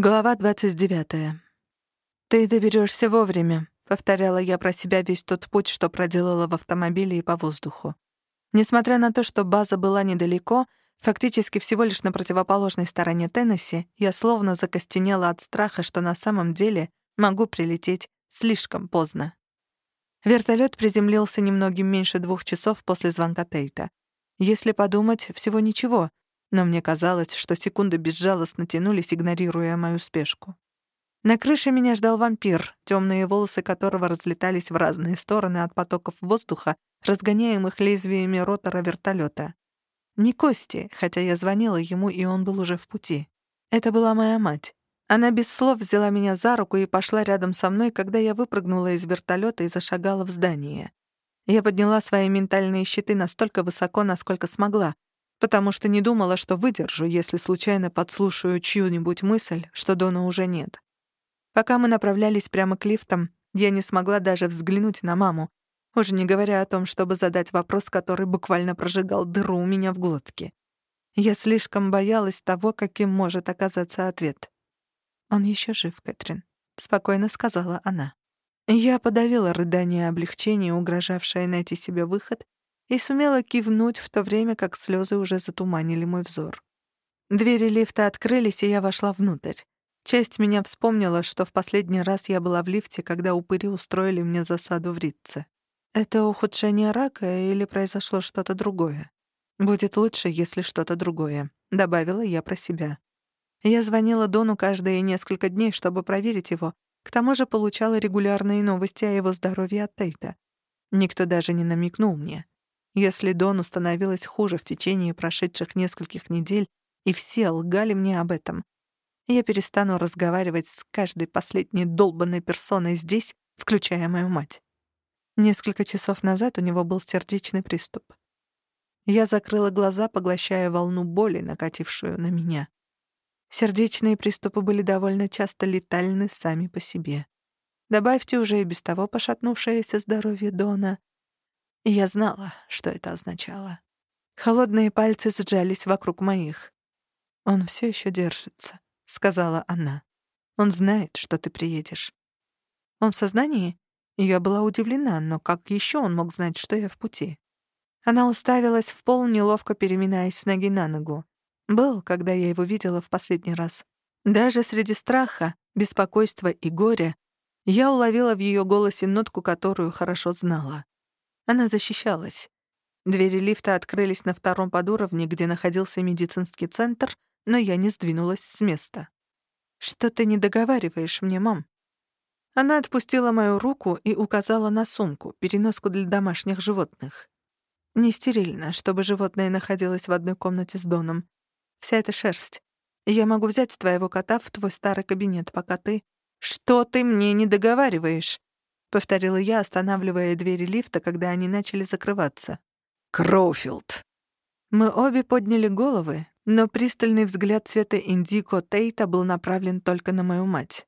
Глава 29. «Ты доберешься вовремя», — повторяла я про себя весь тот путь, что проделала в автомобиле и по воздуху. Несмотря на то, что база была недалеко, фактически всего лишь на противоположной стороне Теннесси, я словно закостенела от страха, что на самом деле могу прилететь слишком поздно. Вертолет приземлился немногим меньше двух часов после звонка Тейта. Если подумать, всего ничего, но мне казалось, что секунды безжалостно тянулись, игнорируя мою спешку. На крыше меня ждал вампир, темные волосы которого разлетались в разные стороны от потоков воздуха, разгоняемых лезвиями ротора вертолета. Не Кости, хотя я звонила ему, и он был уже в пути. Это была моя мать. Она без слов взяла меня за руку и пошла рядом со мной, когда я выпрыгнула из вертолета и зашагала в здание. Я подняла свои ментальные щиты настолько высоко, насколько смогла, потому что не думала, что выдержу, если случайно подслушаю чью-нибудь мысль, что Дона уже нет. Пока мы направлялись прямо к лифтам, я не смогла даже взглянуть на маму, уже не говоря о том, чтобы задать вопрос, который буквально прожигал дыру у меня в глотке. Я слишком боялась того, каким может оказаться ответ. «Он еще жив, Кэтрин», — спокойно сказала она. Я подавила рыдание облегчения, угрожавшее найти себе выход, и сумела кивнуть в то время, как слезы уже затуманили мой взор. Двери лифта открылись, и я вошла внутрь. Часть меня вспомнила, что в последний раз я была в лифте, когда упыри устроили мне засаду в Ритце. Это ухудшение рака или произошло что-то другое? Будет лучше, если что-то другое, добавила я про себя. Я звонила Дону каждые несколько дней, чтобы проверить его, к тому же получала регулярные новости о его здоровье от Тейта. Никто даже не намекнул мне. Если Дону становилось хуже в течение прошедших нескольких недель, и все лгали мне об этом, я перестану разговаривать с каждой последней долбанной персоной здесь, включая мою мать. Несколько часов назад у него был сердечный приступ. Я закрыла глаза, поглощая волну боли, накатившую на меня. Сердечные приступы были довольно часто летальны сами по себе. Добавьте уже и без того пошатнувшееся здоровье Дона, я знала, что это означало. Холодные пальцы сжались вокруг моих. «Он все еще держится», — сказала она. «Он знает, что ты приедешь». «Он в сознании?» Я была удивлена, но как еще он мог знать, что я в пути? Она уставилась в пол, неловко переминаясь с ноги на ногу. Был, когда я его видела в последний раз. Даже среди страха, беспокойства и горя я уловила в ее голосе нотку, которую хорошо знала. Она защищалась. Двери лифта открылись на втором подуровне, где находился медицинский центр, но я не сдвинулась с места. «Что ты не договариваешь мне, мам?» Она отпустила мою руку и указала на сумку, переноску для домашних животных. Не стерильно, чтобы животное находилось в одной комнате с Доном. Вся эта шерсть. Я могу взять твоего кота в твой старый кабинет, пока ты... Что ты мне не договариваешь? — повторила я, останавливая двери лифта, когда они начали закрываться. «Кроуфилд!» Мы обе подняли головы, но пристальный взгляд цвета индико Тейта был направлен только на мою мать.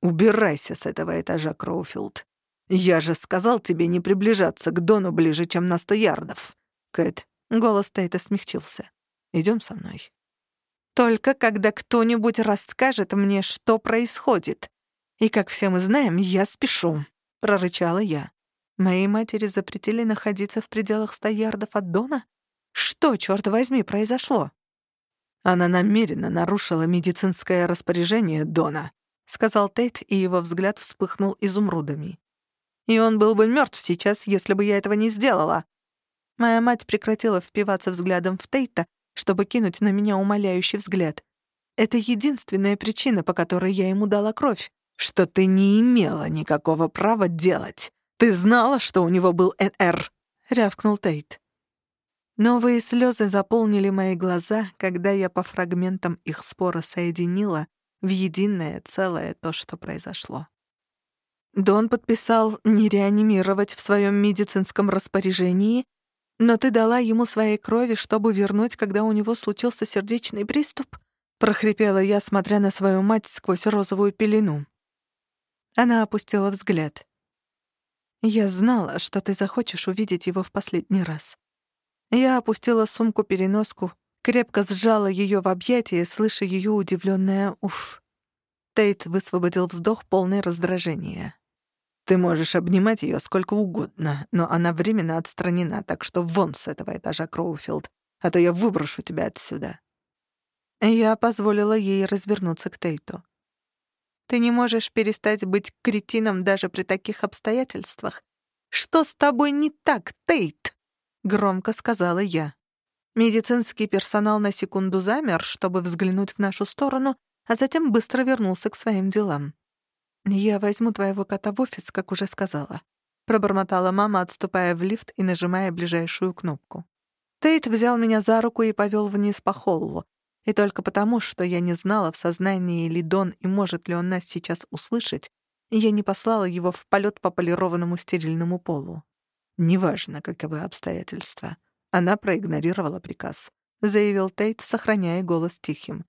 «Убирайся с этого этажа, Кроуфилд. Я же сказал тебе не приближаться к Дону ближе, чем на сто ярдов». «Кэт», — голос Тейта смягчился. Идем со мной». «Только когда кто-нибудь расскажет мне, что происходит. И, как все мы знаем, я спешу». — прорычала я. Моей матери запретили находиться в пределах ста ярдов от Дона? Что, черт возьми, произошло? Она намеренно нарушила медицинское распоряжение Дона, сказал Тейт, и его взгляд вспыхнул изумрудами. И он был бы мертв сейчас, если бы я этого не сделала. Моя мать прекратила впиваться взглядом в Тейта, чтобы кинуть на меня умоляющий взгляд. Это единственная причина, по которой я ему дала кровь что ты не имела никакого права делать. Ты знала, что у него был НР?» — рявкнул Тейт. Новые слезы заполнили мои глаза, когда я по фрагментам их спора соединила в единое целое то, что произошло. Дон подписал не реанимировать в своем медицинском распоряжении, но ты дала ему своей крови, чтобы вернуть, когда у него случился сердечный приступ, прохрипела я, смотря на свою мать сквозь розовую пелену. Она опустила взгляд. «Я знала, что ты захочешь увидеть его в последний раз». Я опустила сумку-переноску, крепко сжала ее в объятия, слыша ее удивленное «уф». Тейт высвободил вздох полный раздражения. «Ты можешь обнимать ее сколько угодно, но она временно отстранена, так что вон с этого этажа, Кроуфилд, а то я выброшу тебя отсюда». Я позволила ей развернуться к Тейту. «Ты не можешь перестать быть кретином даже при таких обстоятельствах. Что с тобой не так, Тейт?» — громко сказала я. Медицинский персонал на секунду замер, чтобы взглянуть в нашу сторону, а затем быстро вернулся к своим делам. «Я возьму твоего кота в офис, как уже сказала», — пробормотала мама, отступая в лифт и нажимая ближайшую кнопку. Тейт взял меня за руку и повел вниз по холлу. И только потому, что я не знала, в сознании ли Дон и может ли он нас сейчас услышать, я не послала его в полет по полированному стерильному полу. «Неважно, каковы обстоятельства». Она проигнорировала приказ. Заявил Тейт, сохраняя голос тихим.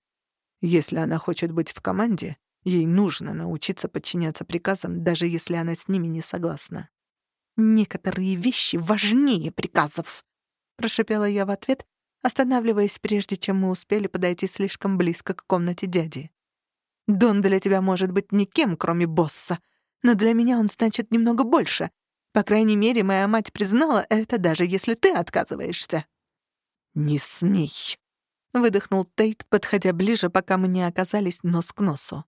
«Если она хочет быть в команде, ей нужно научиться подчиняться приказам, даже если она с ними не согласна». «Некоторые вещи важнее приказов», — прошипела я в ответ, останавливаясь, прежде чем мы успели подойти слишком близко к комнате дяди. «Дон для тебя может быть никем, кроме босса, но для меня он значит немного больше. По крайней мере, моя мать признала это, даже если ты отказываешься». «Не смей», — выдохнул Тейт, подходя ближе, пока мы не оказались нос к носу.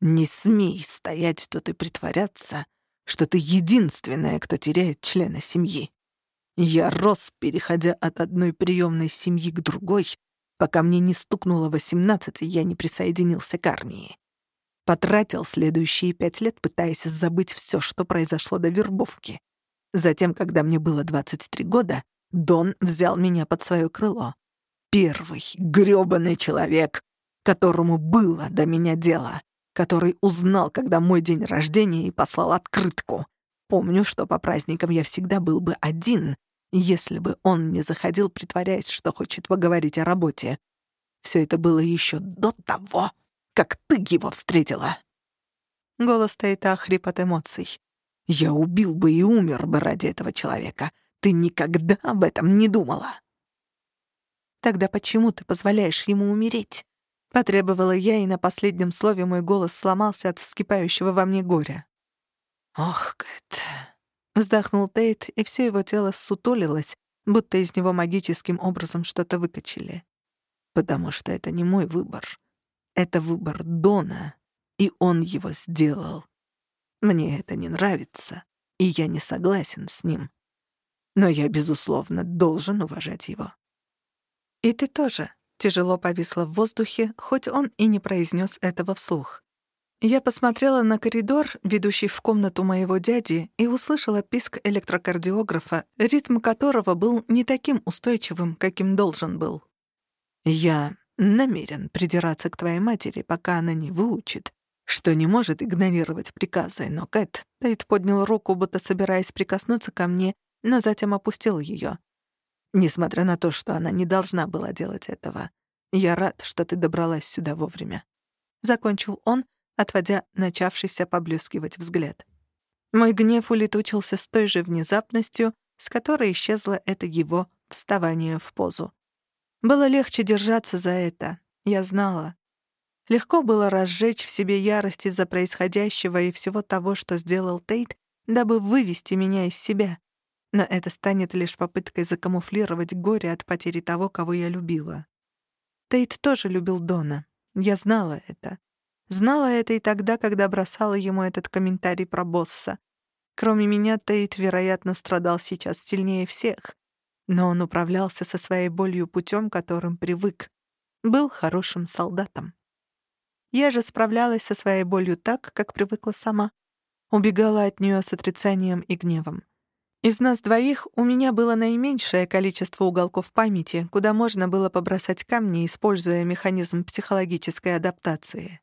«Не смей стоять тут и притворяться, что ты единственная, кто теряет члена семьи. Я рос, переходя от одной приемной семьи к другой, пока мне не стукнуло восемнадцать, и я не присоединился к армии. Потратил следующие пять лет, пытаясь забыть все, что произошло до вербовки. Затем, когда мне было 23 года, Дон взял меня под свое крыло. Первый грёбаный человек, которому было до меня дело, который узнал, когда мой день рождения, и послал открытку. Помню, что по праздникам я всегда был бы один, если бы он не заходил, притворяясь, что хочет поговорить о работе. Все это было еще до того, как ты его встретила. Голос Тейта хрип от эмоций. Я убил бы и умер бы ради этого человека. Ты никогда об этом не думала. Тогда почему ты позволяешь ему умереть? Потребовала я, и на последнем слове мой голос сломался от вскипающего во мне горя. «Ох, Кэт...» — вздохнул Тейт, и все его тело ссутулилось, будто из него магическим образом что-то выкачали. «Потому что это не мой выбор. Это выбор Дона, и он его сделал. Мне это не нравится, и я не согласен с ним. Но я, безусловно, должен уважать его». «И ты тоже», тяжело повисла в воздухе, хоть он и не произнес этого вслух. Я посмотрела на коридор, ведущий в комнату моего дяди, и услышала писк электрокардиографа, ритм которого был не таким устойчивым, каким должен был. «Я намерен придираться к твоей матери, пока она не выучит, что не может игнорировать приказы, но Кэт...» Тейт поднял руку, будто собираясь прикоснуться ко мне, но затем опустил ее. Несмотря на то, что она не должна была делать этого. Я рад, что ты добралась сюда вовремя. Закончил он, отводя начавшийся поблескивать взгляд. Мой гнев улетучился с той же внезапностью, с которой исчезло это его вставание в позу. Было легче держаться за это, я знала. Легко было разжечь в себе ярость из-за происходящего и всего того, что сделал Тейт, дабы вывести меня из себя. Но это станет лишь попыткой закамуфлировать горе от потери того, кого я любила. Тейт тоже любил Дона. Я знала это. Знала это и тогда, когда бросала ему этот комментарий про босса. Кроме меня, Тейт, вероятно, страдал сейчас сильнее всех. Но он управлялся со своей болью путем, которым привык. Был хорошим солдатом. Я же справлялась со своей болью так, как привыкла сама. Убегала от нее с отрицанием и гневом. Из нас двоих у меня было наименьшее количество уголков памяти, куда можно было побросать камни, используя механизм психологической адаптации.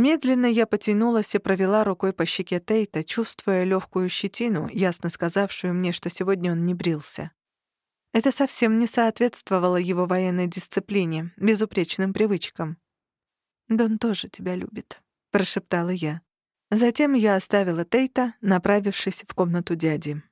Медленно я потянулась и провела рукой по щеке Тейта, чувствуя легкую щетину, ясно сказавшую мне, что сегодня он не брился. Это совсем не соответствовало его военной дисциплине, безупречным привычкам. «Дон тоже тебя любит», — прошептала я. Затем я оставила Тейта, направившись в комнату дяди.